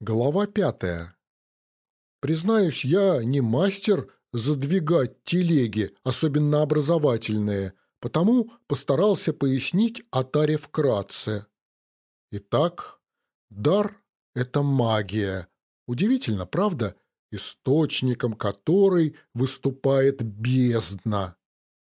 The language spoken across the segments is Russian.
Глава пятая. Признаюсь, я не мастер задвигать телеги, особенно образовательные, потому постарался пояснить о таре вкратце. Итак, дар — это магия. Удивительно, правда? Источником которой выступает бездна.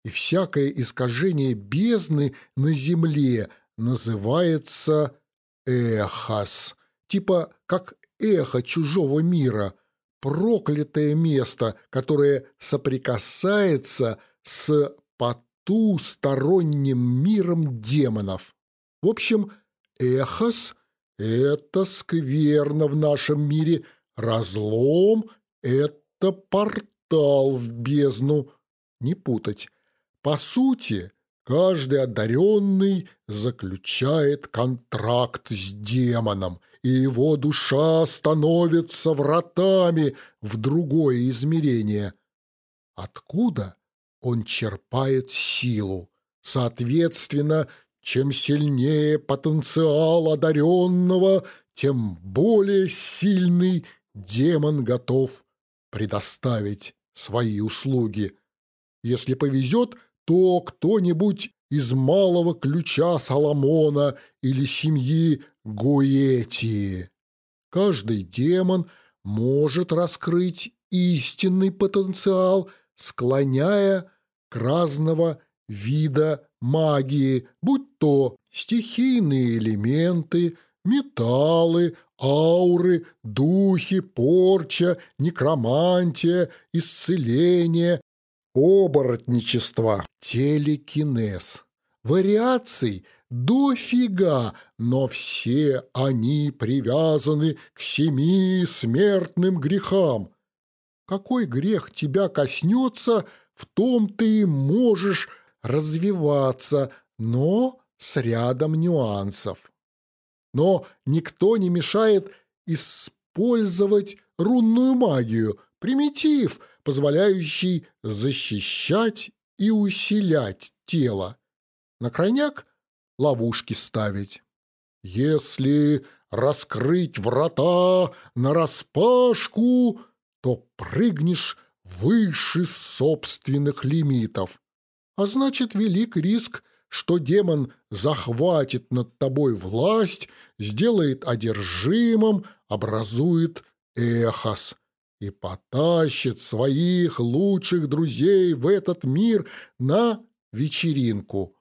И всякое искажение бездны на земле называется эхос — типа как эхо чужого мира, проклятое место, которое соприкасается с потусторонним миром демонов. В общем, эхос — это скверно в нашем мире, разлом — это портал в бездну. Не путать. По сути, каждый одаренный заключает контракт с демоном — и его душа становится вратами в другое измерение. Откуда он черпает силу? Соответственно, чем сильнее потенциал одаренного, тем более сильный демон готов предоставить свои услуги. Если повезет, то кто-нибудь из малого ключа Соломона или семьи Гуэти. Каждый демон может раскрыть истинный потенциал, склоняя к разного вида магии, будь то стихийные элементы, металлы, ауры, духи, порча, некромантия, исцеление, оборотничество, телекинез. Вариаций дофига, но все они привязаны к семи смертным грехам. Какой грех тебя коснется, в том ты можешь развиваться, но с рядом нюансов. Но никто не мешает использовать рунную магию, примитив, позволяющий защищать и усилять тело. На крайняк ловушки ставить. Если раскрыть врата нараспашку, то прыгнешь выше собственных лимитов. А значит, велик риск, что демон захватит над тобой власть, сделает одержимым, образует эхос и потащит своих лучших друзей в этот мир на вечеринку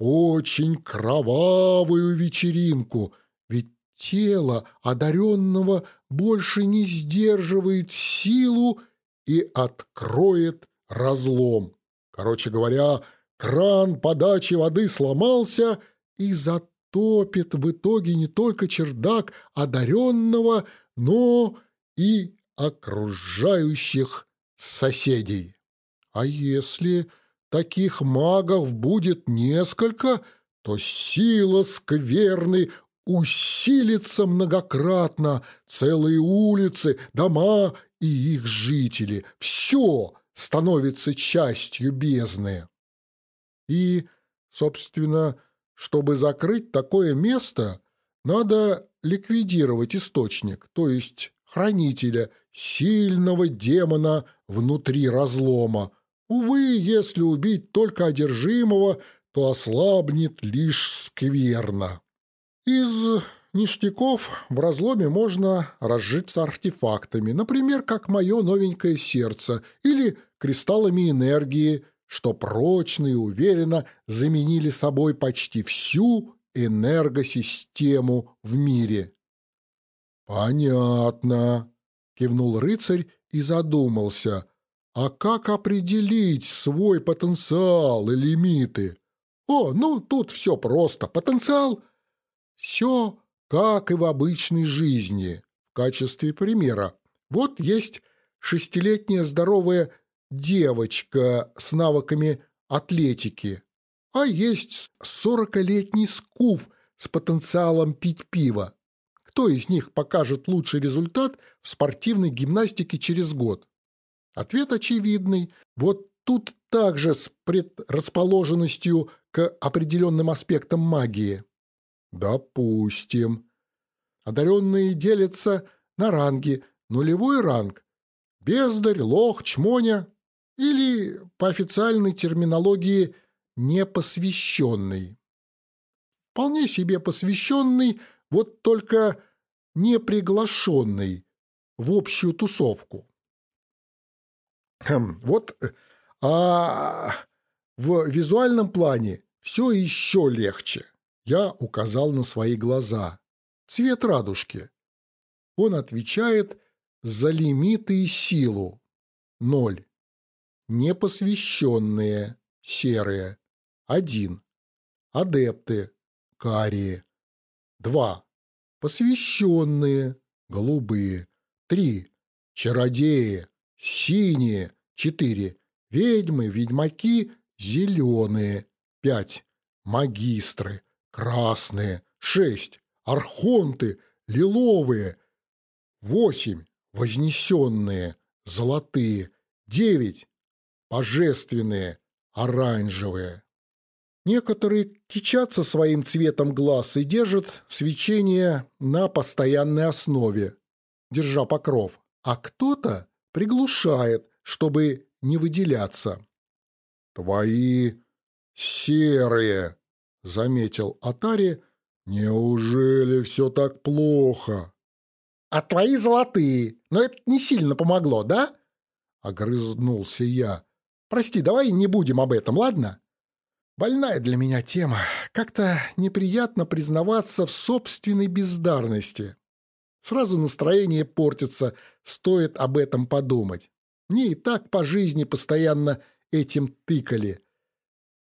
очень кровавую вечеринку, ведь тело одаренного больше не сдерживает силу и откроет разлом. Короче говоря, кран подачи воды сломался и затопит в итоге не только чердак одаренного, но и окружающих соседей. А если таких магов будет несколько, то сила скверны усилится многократно, целые улицы, дома и их жители. Все становится частью бездны. И, собственно, чтобы закрыть такое место, надо ликвидировать источник, то есть хранителя, сильного демона внутри разлома, Увы, если убить только одержимого, то ослабнет лишь скверно. Из ништяков в разломе можно разжиться артефактами, например, как мое новенькое сердце или кристаллами энергии, что прочно и уверенно заменили собой почти всю энергосистему в мире. «Понятно», — кивнул рыцарь и задумался, а как определить свой потенциал и лимиты? О, ну тут все просто. Потенциал – все как и в обычной жизни. В качестве примера. Вот есть шестилетняя здоровая девочка с навыками атлетики, а есть сорокалетний скуф с потенциалом пить пиво. Кто из них покажет лучший результат в спортивной гимнастике через год? Ответ очевидный. Вот тут также с предрасположенностью к определенным аспектам магии. Допустим. Одаренные делятся на ранги. Нулевой ранг – бездарь, лох, чмоня или, по официальной терминологии, непосвященный. Вполне себе посвященный, вот только неприглашенный в общую тусовку. Хм, вот, а в визуальном плане все еще легче. Я указал на свои глаза. Цвет радужки. Он отвечает за лимиты и силу. Ноль. Непосвященные. Серые. Один. Адепты. Карие. Два. Посвященные. Голубые. Три. Чародеи. Синие. Четыре. Ведьмы, ведьмаки. Зеленые. Пять. Магистры. Красные. Шесть. Архонты. Лиловые. Восемь. Вознесенные. Золотые. Девять. Божественные. Оранжевые. Некоторые кичатся своим цветом глаз и держат свечение на постоянной основе, держа покров, а кто-то приглушает, чтобы не выделяться. «Твои серые», — заметил Атари, — «неужели все так плохо?» «А твои золотые, но это не сильно помогло, да?» — огрызнулся я. «Прости, давай не будем об этом, ладно?» Больная для меня тема. Как-то неприятно признаваться в собственной бездарности. Сразу настроение портится, стоит об этом подумать. Мне и так по жизни постоянно этим тыкали.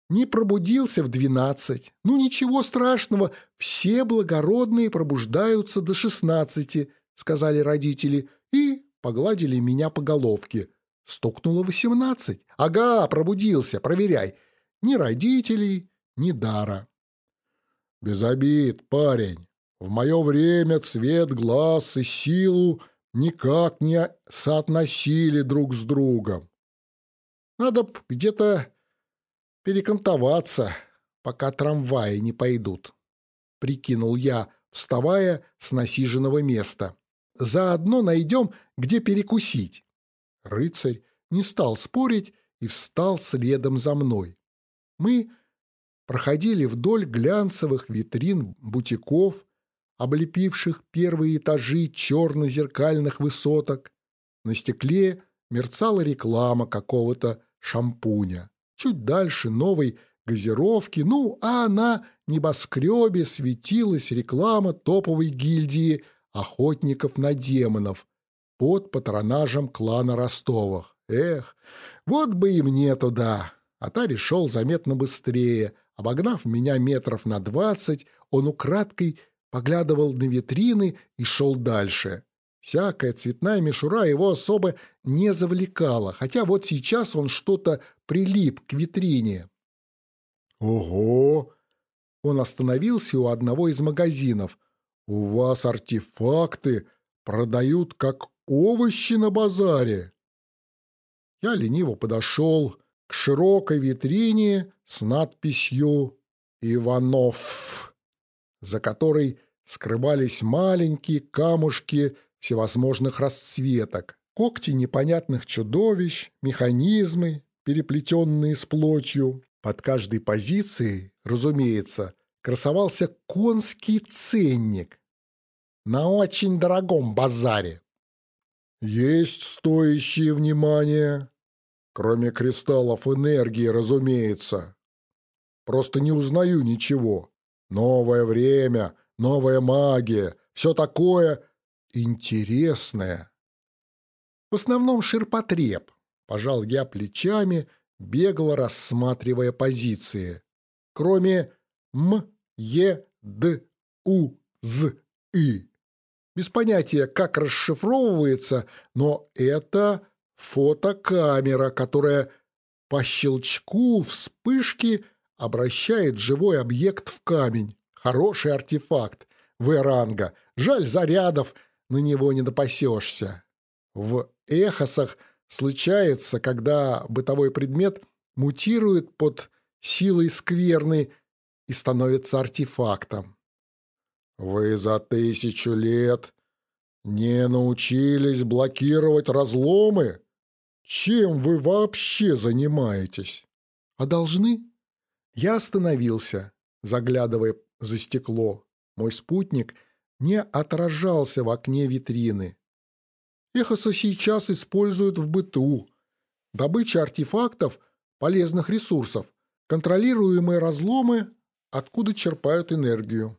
Не пробудился в двенадцать. Ну ничего страшного, все благородные пробуждаются до шестнадцати, сказали родители, и погладили меня по головке. Стукнуло восемнадцать. Ага, пробудился, проверяй ни родителей, ни дара. Без обид, парень. В мое время цвет глаз и силу никак не соотносили друг с другом. Надо б где-то перекантоваться, пока трамваи не пойдут. Прикинул я, вставая с насиженного места. Заодно найдем, где перекусить. Рыцарь не стал спорить и встал следом за мной. Мы проходили вдоль глянцевых витрин бутиков, облепивших первые этажи черно-зеркальных высоток. На стекле мерцала реклама какого-то шампуня. Чуть дальше новой газировки, ну, а на небоскребе светилась реклама топовой гильдии охотников на демонов под патронажем клана Ростовых. Эх, вот бы и мне туда! Атари шел заметно быстрее. Обогнав меня метров на двадцать, он украдкой поглядывал на витрины и шел дальше. Всякая цветная мишура его особо не завлекала, хотя вот сейчас он что-то прилип к витрине. «Ого!» Он остановился у одного из магазинов. «У вас артефакты продают как овощи на базаре!» Я лениво подошел, к широкой витрине с надписью «Иванов», за которой скрывались маленькие камушки всевозможных расцветок, когти непонятных чудовищ, механизмы, переплетенные с плотью. Под каждой позицией, разумеется, красовался конский ценник на очень дорогом базаре. «Есть стоящие внимания», Кроме кристаллов энергии, разумеется. Просто не узнаю ничего. Новое время, новая магия, все такое интересное. В основном ширпотреб. Пожал я плечами, бегло рассматривая позиции. Кроме М, Е, Д, У, З, И. Без понятия, как расшифровывается, но это Фотокамера, которая по щелчку вспышки обращает живой объект в камень. Хороший артефакт. В-ранга. Жаль, зарядов на него не допасешься. В эхосах случается, когда бытовой предмет мутирует под силой скверны и становится артефактом. Вы за тысячу лет Не научились блокировать разломы? Чем вы вообще занимаетесь? А должны? Я остановился, заглядывая за стекло. Мой спутник не отражался в окне витрины. Эхоса сейчас используют в быту. Добыча артефактов, полезных ресурсов, контролируемые разломы, откуда черпают энергию.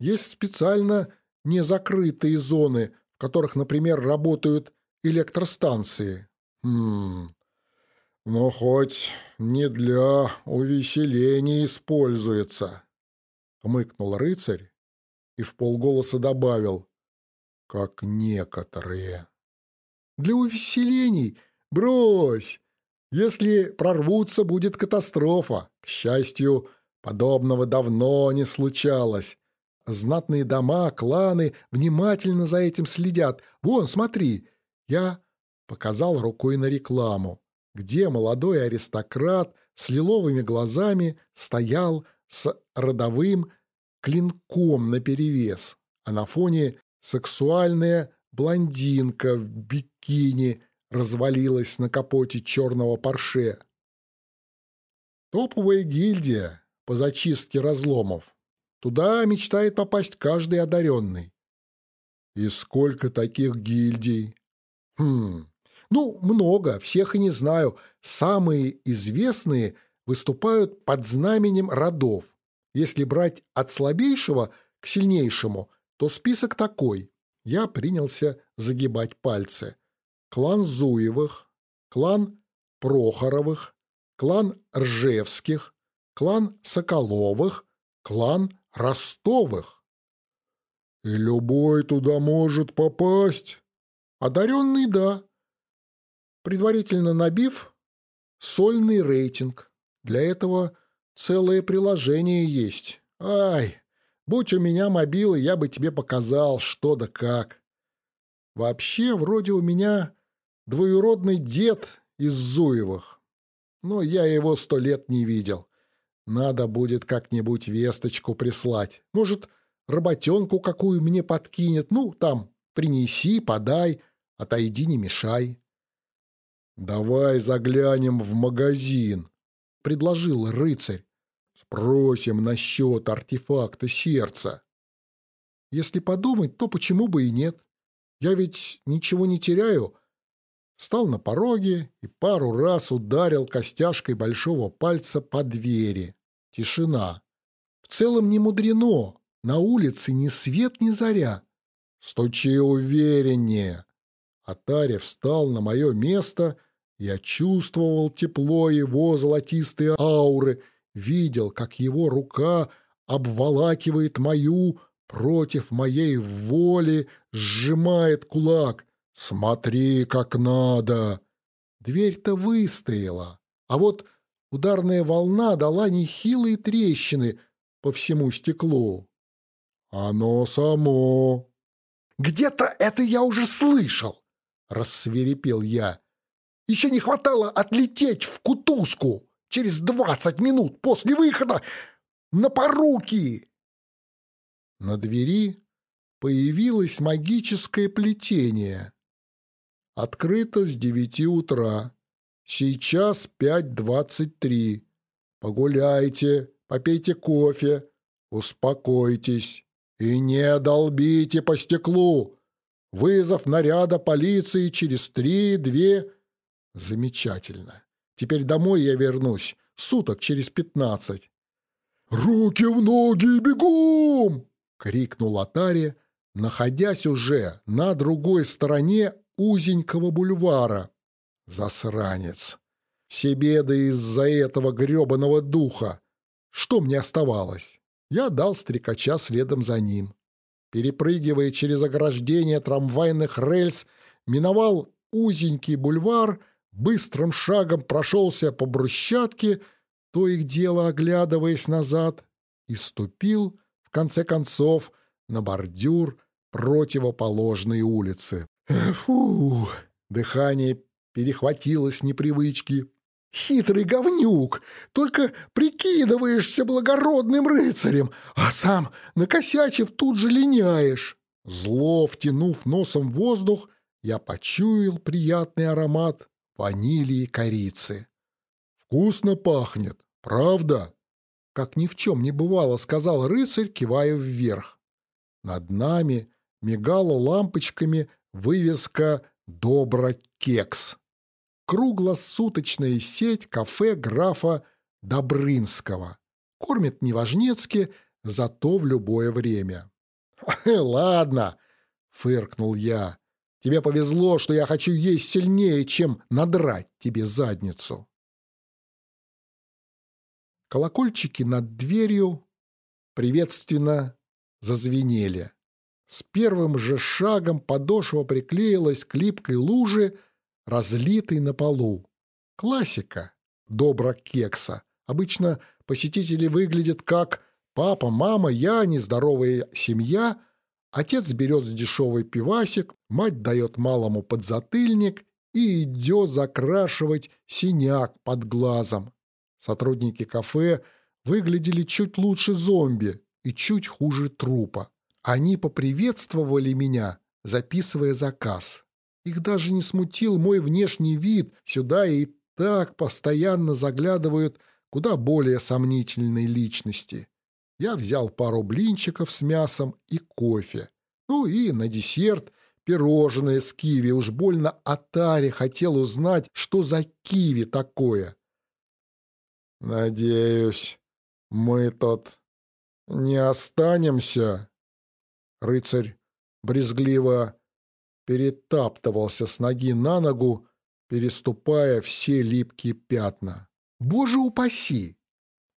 Есть специально незакрытые зоны, в которых, например, работают электростанции. Хм, но хоть не для увеселения используется, хмыкнул рыцарь и в полголоса добавил, как некоторые. Для увеселений? Брось! Если прорвутся, будет катастрофа. К счастью, подобного давно не случалось. Знатные дома, кланы внимательно за этим следят. Вон, смотри, я показал рукой на рекламу, где молодой аристократ с лиловыми глазами стоял с родовым клинком наперевес, а на фоне сексуальная блондинка в бикини развалилась на капоте черного парше. Топовая гильдия по зачистке разломов. Туда мечтает попасть каждый одаренный. И сколько таких гильдий? Хм, ну, много, всех и не знаю. Самые известные выступают под знаменем родов. Если брать от слабейшего к сильнейшему, то список такой. Я принялся загибать пальцы. Клан Зуевых, клан Прохоровых, клан Ржевских, клан Соколовых, клан Ростовых. И любой туда может попасть. Одаренный – да. Предварительно набив сольный рейтинг. Для этого целое приложение есть. Ай, будь у меня мобилы, я бы тебе показал, что да как. Вообще, вроде у меня двоюродный дед из Зуевых. Но я его сто лет не видел. Надо будет как-нибудь весточку прислать. Может, работенку какую мне подкинет. Ну, там, принеси, подай, отойди, не мешай. «Давай заглянем в магазин», — предложил рыцарь. «Спросим насчет артефакта сердца». Если подумать, то почему бы и нет? Я ведь ничего не теряю. Встал на пороге и пару раз ударил костяшкой большого пальца по двери. Тишина. В целом не мудрено. На улице ни свет, ни заря. Стучи увереннее. Атаря встал на мое место. Я чувствовал тепло его золотистой ауры, видел, как его рука обволакивает мою против моей воли, сжимает кулак. Смотри, как надо. Дверь-то выстояла, а вот Ударная волна дала нехилые трещины по всему стеклу. «Оно само!» «Где-то это я уже слышал!» — рассверепел я. «Еще не хватало отлететь в кутузку через двадцать минут после выхода на поруки!» На двери появилось магическое плетение. Открыто с девяти утра. Сейчас пять двадцать три. Погуляйте, попейте кофе, успокойтесь и не долбите по стеклу. Вызов наряда полиции через три, две. Замечательно. Теперь домой я вернусь. Суток через пятнадцать. «Руки в ноги и бегом!» — крикнул Атари, находясь уже на другой стороне узенького бульвара. Засранец. Все беды из-за этого гребаного духа. Что мне оставалось? Я дал стрекача следом за ним. Перепрыгивая через ограждение трамвайных рельс, миновал узенький бульвар, быстрым шагом прошелся по брусчатке, то их дело оглядываясь назад, и ступил, в конце концов, на бордюр противоположной улицы. Фу! Дыхание перехватило с непривычки. «Хитрый говнюк! Только прикидываешься благородным рыцарем, а сам, накосячив, тут же линяешь!» Зло втянув носом воздух, я почуял приятный аромат ванили и корицы. «Вкусно пахнет, правда?» Как ни в чем не бывало, сказал рыцарь, кивая вверх. Над нами мигала лампочками вывеска «Добро кекс». Круглосуточная сеть кафе графа Добрынского. Кормит неважнецки, зато в любое время. «Ладно», — фыркнул я. «Тебе повезло, что я хочу есть сильнее, чем надрать тебе задницу». Колокольчики над дверью приветственно зазвенели. С первым же шагом подошва приклеилась к липкой луже, разлитой на полу. Классика добра кекса. Обычно посетители выглядят как папа, мама, я, нездоровая семья. Отец берет дешевый пивасик, мать дает малому подзатыльник и идет закрашивать синяк под глазом. Сотрудники кафе выглядели чуть лучше зомби и чуть хуже трупа. Они поприветствовали меня, записывая заказ. Их даже не смутил мой внешний вид, сюда и так постоянно заглядывают куда более сомнительные личности. Я взял пару блинчиков с мясом и кофе. Ну и на десерт пирожное с киви. Уж больно Атари хотел узнать, что за киви такое. «Надеюсь, мы тут не останемся?» Рыцарь брезгливо перетаптывался с ноги на ногу, переступая все липкие пятна. «Боже упаси!»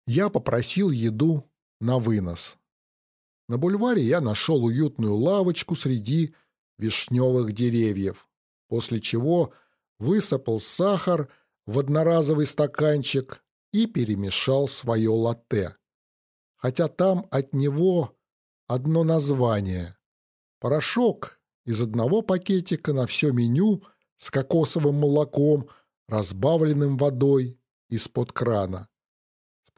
Я попросил еду на вынос. На бульваре я нашел уютную лавочку среди вишневых деревьев, после чего высыпал сахар в одноразовый стаканчик и перемешал свое латте. Хотя там от него одно название. Порошок из одного пакетика на все меню с кокосовым молоком, разбавленным водой из-под крана.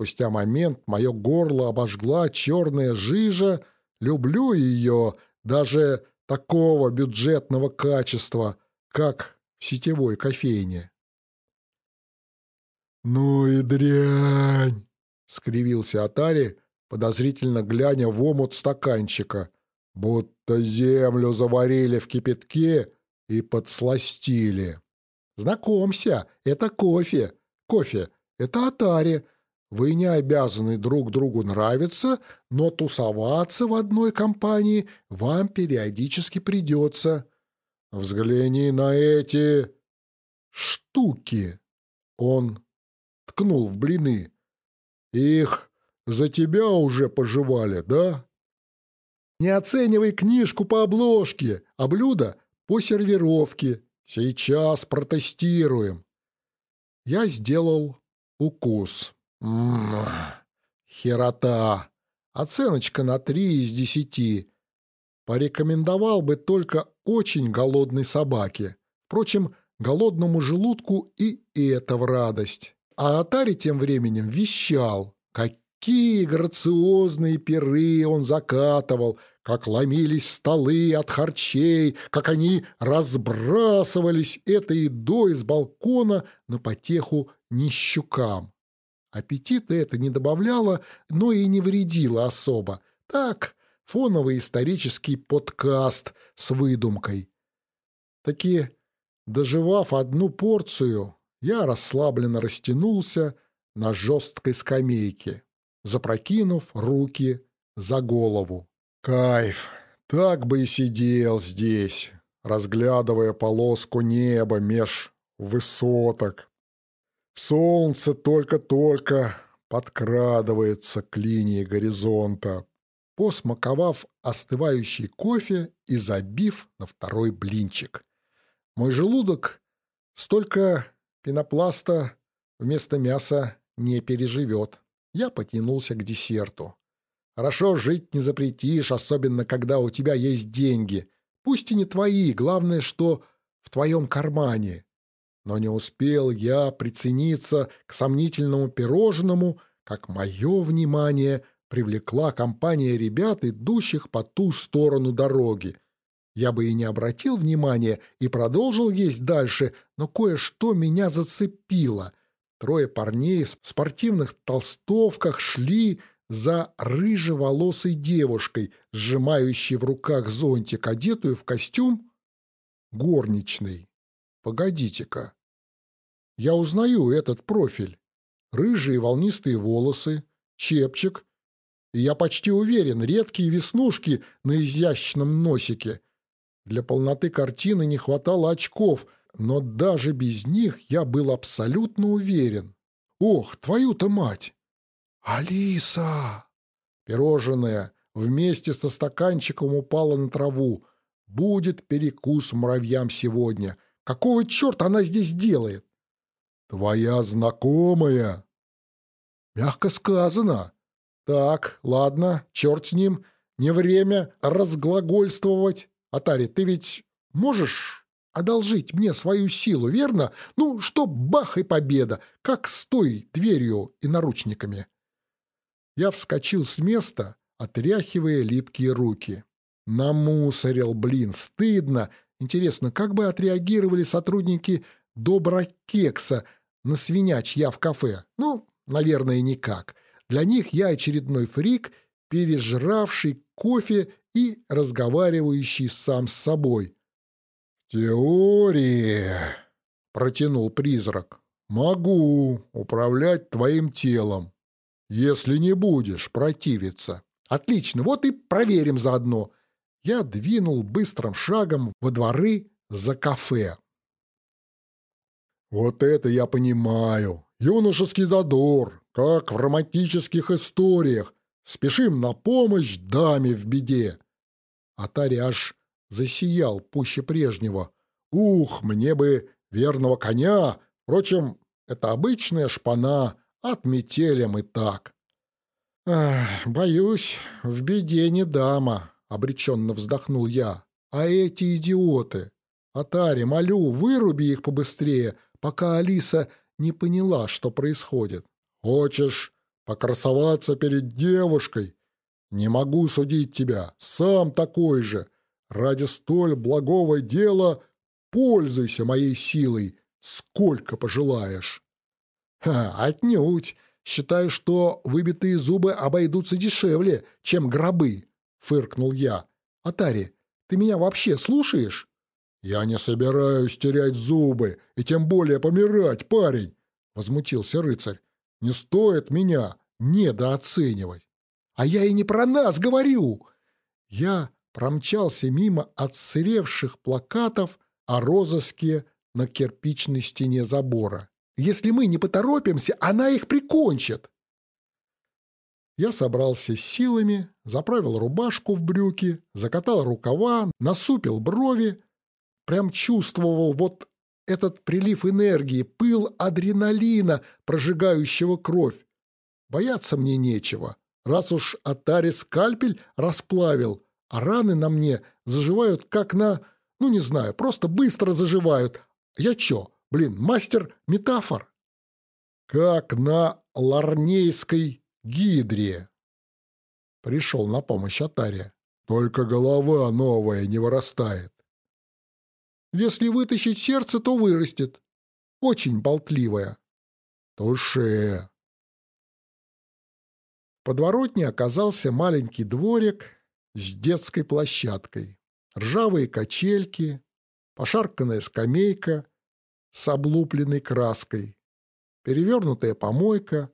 Спустя момент мое горло обожгла черная жижа. Люблю ее, даже такого бюджетного качества, как в сетевой кофейне. «Ну и дрянь!» — скривился Атари, подозрительно глядя в омут стаканчика, будто землю заварили в кипятке и подсластили. «Знакомься, это кофе. Кофе — это Атари. Вы не обязаны друг другу нравиться, но тусоваться в одной компании вам периодически придется. Взгляни на эти штуки!» Он ткнул в блины. «Их за тебя уже пожевали, да? Не оценивай книжку по обложке, а блюдо по сервировке. Сейчас протестируем. Я сделал укус. Херота. Оценочка на три из десяти. Порекомендовал бы только очень голодной собаке. Впрочем, голодному желудку и это в радость. А Атари тем временем вещал. Какие грациозные пиры он закатывал, как ломились столы от харчей, как они разбрасывались этой едой с балкона на потеху нищукам. Аппетита это не добавляло, но и не вредило особо. Так, фоновый исторический подкаст с выдумкой. Таки, доживав одну порцию, я расслабленно растянулся на жесткой скамейке запрокинув руки за голову. Кайф! Так бы и сидел здесь, разглядывая полоску неба меж высоток. Солнце только-только подкрадывается к линии горизонта, посмаковав остывающий кофе и забив на второй блинчик. Мой желудок столько пенопласта вместо мяса не переживет. Я потянулся к десерту. Хорошо жить не запретишь, особенно когда у тебя есть деньги. Пусть и не твои, главное, что в твоем кармане. Но не успел я прицениться к сомнительному пирожному, как мое внимание привлекла компания ребят, идущих по ту сторону дороги. Я бы и не обратил внимания и продолжил есть дальше, но кое-что меня зацепило. Трое парней в спортивных толстовках шли за рыжеволосой девушкой, сжимающей в руках зонтик, одетую в костюм горничной. Погодите-ка. Я узнаю этот профиль. Рыжие волнистые волосы, чепчик, и я почти уверен, редкие веснушки на изящном носике — для полноты картины не хватало очков, но даже без них я был абсолютно уверен. Ох, твою-то мать! Алиса! Пирожное вместе со стаканчиком упало на траву. Будет перекус муравьям сегодня. Какого черта она здесь делает? Твоя знакомая. Мягко сказано. Так, ладно, черт с ним. Не время разглагольствовать. Атари, ты ведь можешь одолжить мне свою силу, верно? Ну, что бах и победа, как с той дверью и наручниками. Я вскочил с места, отряхивая липкие руки. Намусорил, блин, стыдно. Интересно, как бы отреагировали сотрудники Доброкекса на свинячья в кафе? Ну, наверное, никак. Для них я очередной фрик, пережравший кофе и разговаривающий сам с собой. «В теории», — протянул призрак, — «могу управлять твоим телом, если не будешь противиться». «Отлично, вот и проверим заодно». Я двинул быстрым шагом во дворы за кафе. «Вот это я понимаю. Юношеский задор, как в романтических историях. Спешим на помощь даме в беде. Атари аж засиял пуще прежнего. Ух, мне бы верного коня! Впрочем, это обычная шпана, от метелем и так. Боюсь, в беде не дама, обреченно вздохнул я. А эти идиоты! Атари, молю, выруби их побыстрее, пока Алиса не поняла, что происходит. Хочешь покрасоваться перед девушкой? Не могу судить тебя, сам такой же. Ради столь благого дела пользуйся моей силой, сколько пожелаешь. Ха, отнюдь. Считаю, что выбитые зубы обойдутся дешевле, чем гробы, фыркнул я. Атари, ты меня вообще слушаешь? Я не собираюсь терять зубы, и тем более помирать, парень, возмутился рыцарь. Не стоит меня недооценивать. А я и не про нас говорю. Я промчался мимо отсыревших плакатов о розыске на кирпичной стене забора. Если мы не поторопимся, она их прикончит. Я собрался с силами, заправил рубашку в брюки, закатал рукава, насупил брови. Прям чувствовал вот этот прилив энергии, пыл адреналина, прожигающего кровь. Бояться мне нечего. Раз уж Атари скальпель расплавил, а раны на мне заживают как на... Ну, не знаю, просто быстро заживают. Я чё, блин, мастер метафор? Как на ларнейской гидре. Пришел на помощь Атария. Только голова новая не вырастает. Если вытащить сердце, то вырастет. Очень болтливая. Туше подворотне оказался маленький дворик с детской площадкой, ржавые качельки, пошарканная скамейка с облупленной краской, перевернутая помойка,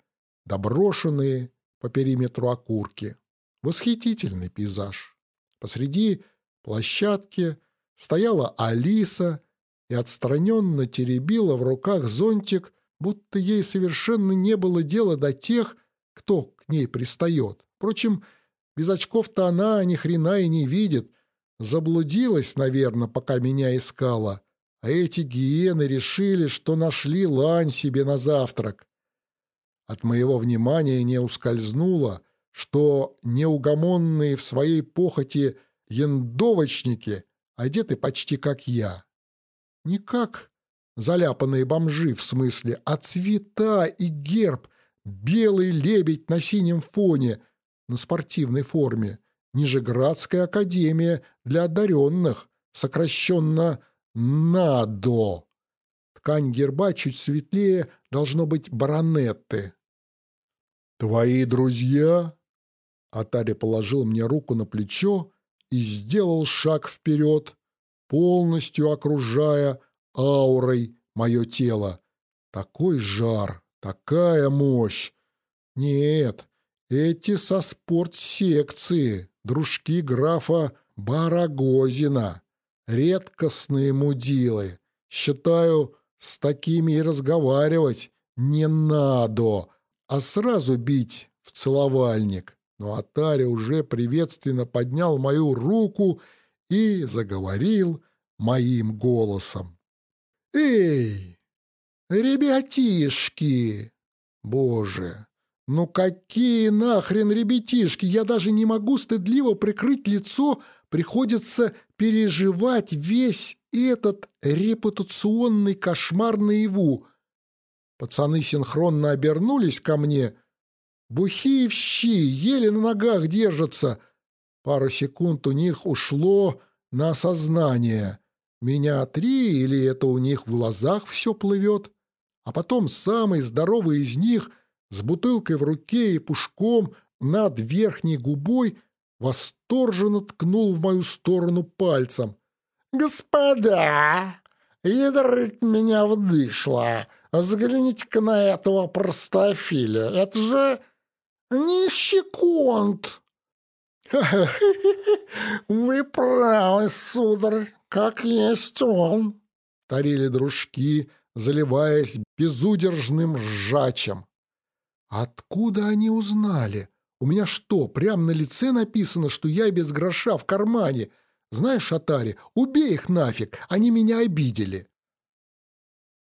доброшенные по периметру окурки. Восхитительный пейзаж. Посреди площадки стояла Алиса и отстраненно теребила в руках зонтик, будто ей совершенно не было дела до тех, кто к ней пристает. Впрочем, без очков-то она ни хрена и не видит. Заблудилась, наверное, пока меня искала. А эти гиены решили, что нашли лань себе на завтрак. От моего внимания не ускользнуло, что неугомонные в своей похоти яндовочники одеты почти как я. Не как заляпанные бомжи, в смысле, а цвета и герб — Белый лебедь на синем фоне. на спортивной форме. Нижеградская академия для одаренных, сокращенно НАДО. Ткань герба чуть светлее, должно быть баронетты. «Твои друзья?» Атари положил мне руку на плечо и сделал шаг вперед, полностью окружая аурой мое тело. Такой жар, такая мощь. Нет, эти со спортсекции, дружки графа Барагозина, редкостные мудилы. Считаю, с такими и разговаривать не надо, а сразу бить в целовальник. Но Атари уже приветственно поднял мою руку и заговорил моим голосом. «Эй, ребятишки! Боже, ну какие нахрен ребятишки! Я даже не могу стыдливо прикрыть лицо, приходится переживать весь этот репутационный кошмар наяву. Пацаны синхронно обернулись ко мне. Бухие в щи, еле на ногах держатся. Пару секунд у них ушло на осознание. Меня три или это у них в глазах все плывет? А потом самый здоровый из них с бутылкой в руке и пушком над верхней губой восторженно ткнул в мою сторону пальцем. «Господа, ядрить меня вдышло! Взгляните-ка на этого простофиля! Это же нищеконт!» «Вы правы, сударь, как есть он!» — тарили дружки, заливаясь безудержным ржачем. «Откуда они узнали? У меня что, прямо на лице написано, что я без гроша в кармане? Знаешь, Атари, убей их нафиг, они меня обидели!»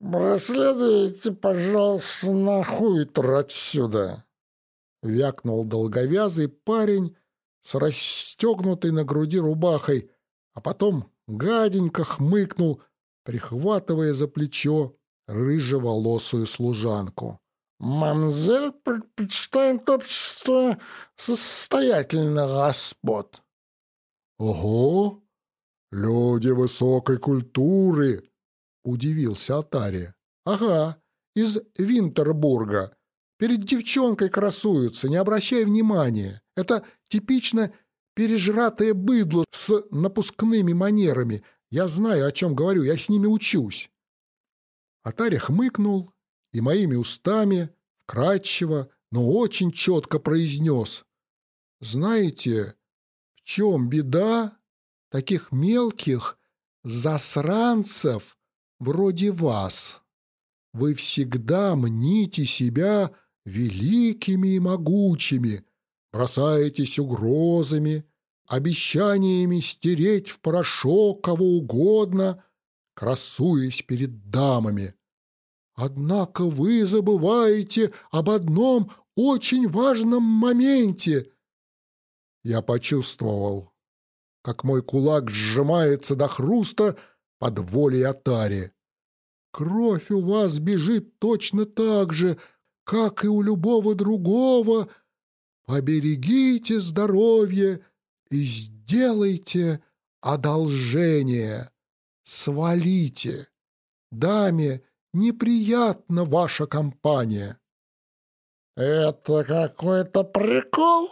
«Проследуйте, пожалуйста, нахуй отсюда!» — вякнул долговязый парень, с расстегнутой на груди рубахой, а потом гаденько хмыкнул, прихватывая за плечо рыжеволосую служанку. «Мамзель предпочитает общество состоятельных господ». «Ого! Люди высокой культуры!» — удивился Атария. «Ага, из Винтербурга. Перед девчонкой красуются, не обращай внимания. Это типично пережратое быдло с напускными манерами. Я знаю, о чем говорю, я с ними учусь. Атаря хмыкнул и моими устами, вкрадчиво, но очень четко произнес. «Знаете, в чем беда таких мелких засранцев вроде вас? Вы всегда мните себя великими и могучими, бросаетесь угрозами, обещаниями стереть в порошок кого угодно, красуясь перед дамами. Однако вы забываете об одном очень важном моменте. Я почувствовал, как мой кулак сжимается до хруста под волей Атари. Кровь у вас бежит точно так же, как и у любого другого. Поберегите здоровье и сделайте одолжение. Свалите. Даме неприятна ваша компания. Это какой-то прикол?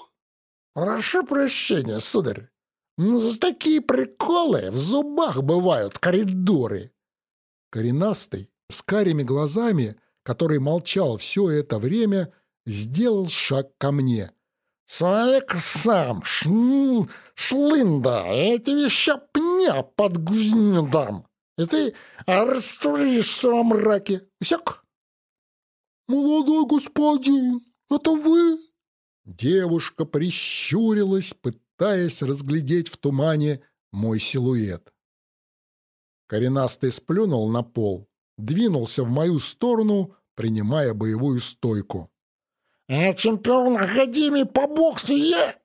Прошу прощения, сударь. Но за такие приколы в зубах бывают коридоры. Коренастый, с карими глазами, который молчал все это время, сделал шаг ко мне. «Свалик сам, шн... шлында, эти веща пня под гузню дам, и ты растворишься во мраке. Всяк?» «Молодой господин, это вы?» Девушка прищурилась, пытаясь разглядеть в тумане мой силуэт. Коренастый сплюнул на пол, двинулся в мою сторону, принимая боевую стойку. «Я чемпион Академии по боксу, я...»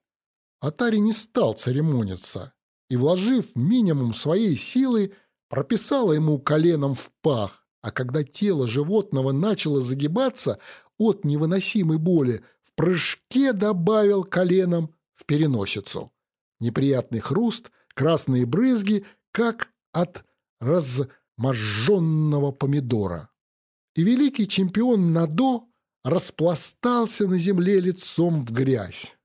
Атари не стал церемониться и, вложив минимум своей силы, прописала ему коленом в пах, а когда тело животного начало загибаться от невыносимой боли, в прыжке добавил коленом в переносицу. Неприятный хруст, красные брызги, как от разможженного помидора. И великий чемпион Надо распластался на земле лицом в грязь.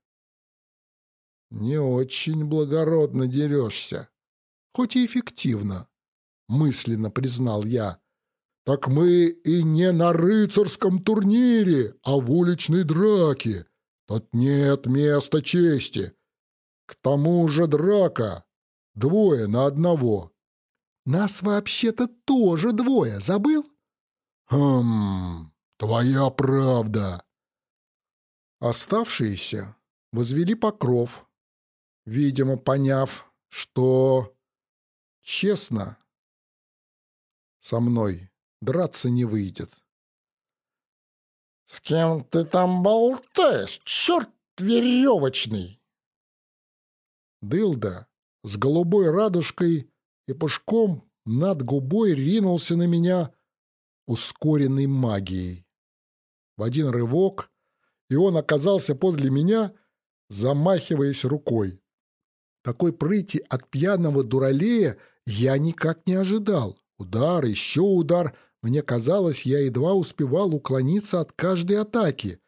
«Не очень благородно дерешься, хоть и эффективно», — мысленно признал я. «Так мы и не на рыцарском турнире, а в уличной драке. Тут нет места чести. К тому же драка. Двое на одного». «Нас вообще-то тоже двое, забыл?» «Хм, твоя правда». Оставшиеся возвели покров, видимо, поняв, что честно со мной драться не выйдет. «С кем ты там болтаешь, черт веревочный?» Дылда с голубой радужкой и пушком над губой ринулся на меня ускоренной магией. В один рывок, и он оказался подле меня, замахиваясь рукой. Такой прыти от пьяного дуралея я никак не ожидал. Удар, еще удар. Мне казалось, я едва успевал уклониться от каждой атаки.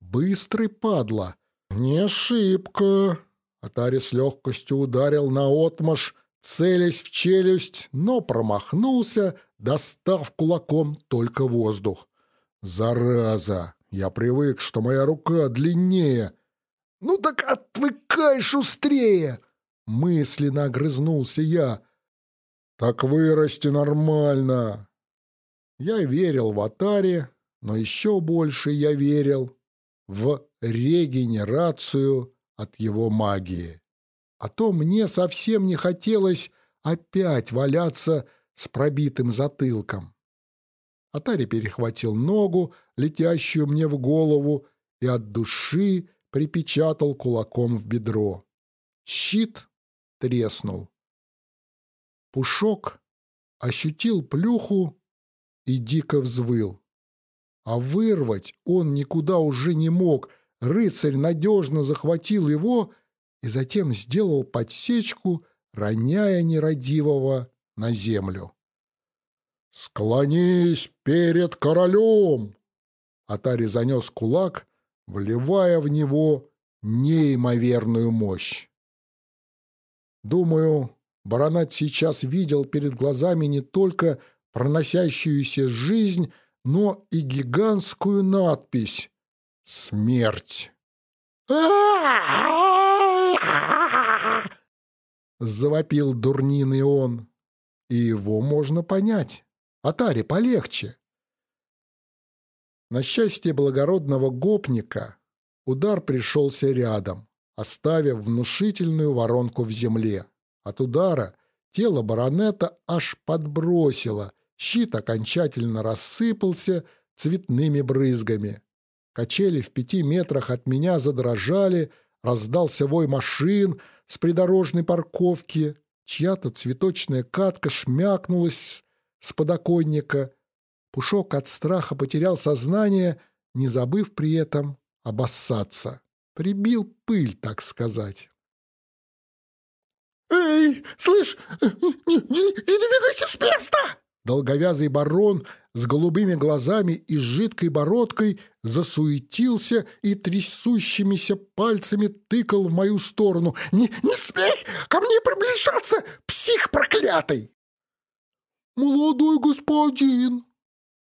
Быстрый падла. Не шибко. Атари с легкостью ударил на отмаш, целясь в челюсть, но промахнулся, достав кулаком только воздух. Зараза! Я привык, что моя рука длиннее. «Ну так отвыкай шустрее!» Мысленно огрызнулся я. «Так вырасти нормально!» Я верил в Атаре, но еще больше я верил в регенерацию от его магии. А то мне совсем не хотелось опять валяться с пробитым затылком. Атари перехватил ногу, летящую мне в голову, и от души припечатал кулаком в бедро. Щит треснул. Пушок ощутил плюху и дико взвыл. А вырвать он никуда уже не мог. Рыцарь надежно захватил его и затем сделал подсечку, роняя нерадивого на землю. «Склонись перед королем!» Атари занес кулак, вливая в него неимоверную мощь. Думаю, баронет сейчас видел перед глазами не только проносящуюся жизнь, но и гигантскую надпись «Смерть». Завопил дурниный он. И его можно понять. Атаре полегче. На счастье благородного гопника удар пришелся рядом оставив внушительную воронку в земле. От удара тело баронета аж подбросило, щит окончательно рассыпался цветными брызгами. Качели в пяти метрах от меня задрожали, раздался вой машин с придорожной парковки, чья-то цветочная катка шмякнулась с подоконника. Пушок от страха потерял сознание, не забыв при этом обоссаться. Прибил пыль, так сказать. «Эй, слышь, не, не, не двигайся с места!» Долговязый барон с голубыми глазами и жидкой бородкой засуетился и трясущимися пальцами тыкал в мою сторону. «Не, не смей ко мне приближаться, псих проклятый!» «Молодой господин!»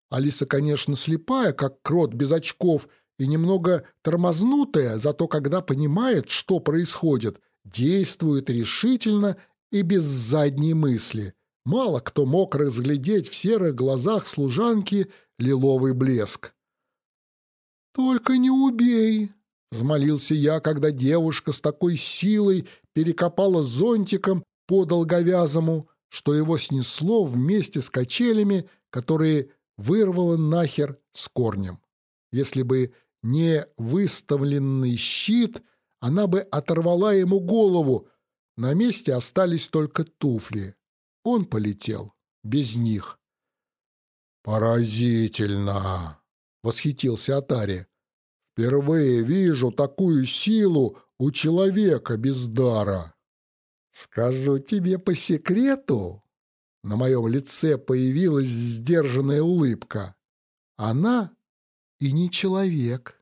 Алиса, конечно, слепая, как крот без очков — и немного тормознутая, зато когда понимает, что происходит, действует решительно и без задней мысли. Мало кто мог разглядеть в серых глазах служанки лиловый блеск. «Только не убей!» — взмолился я, когда девушка с такой силой перекопала зонтиком по долговязому, что его снесло вместе с качелями, которые вырвало нахер с корнем. Если бы не выставленный щит, она бы оторвала ему голову. На месте остались только туфли. Он полетел без них. «Поразительно!» — восхитился Атари. Впервые вижу такую силу у человека без дара. Скажу тебе по секрету. На моем лице появилась сдержанная улыбка. Она и не человек.